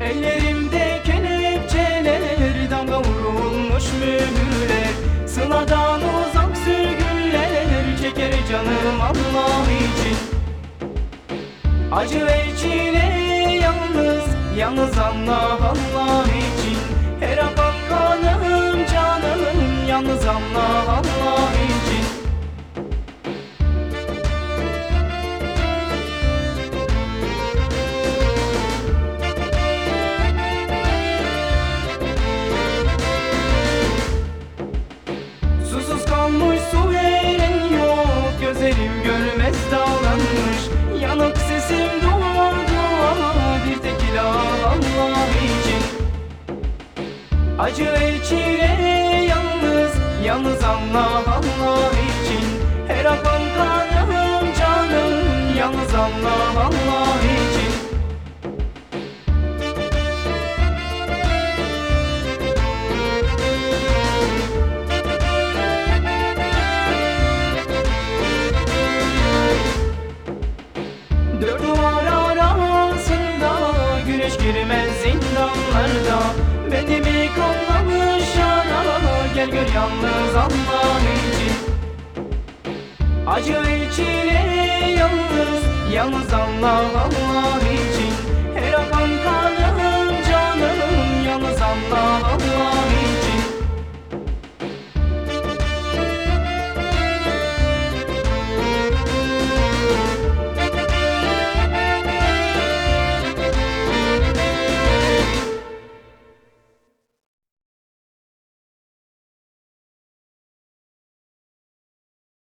Ellerimde kelepçeler Damga vurulmuş mühürler. Sıladan uzak sürgünler Çeker canım Allah için. Acı ve çile yalnız Yalnız Allah'a Acı ve çile yalnız Yalnız Allah Allah için. Her akan kanım canım Yalnız Allah Allah için. Dört duvar Güneş girmez zindanlarda Benimi kollamış yara Gel gör yalnız Allah için Acı ve çile yalnız Yalnız Allah Allah için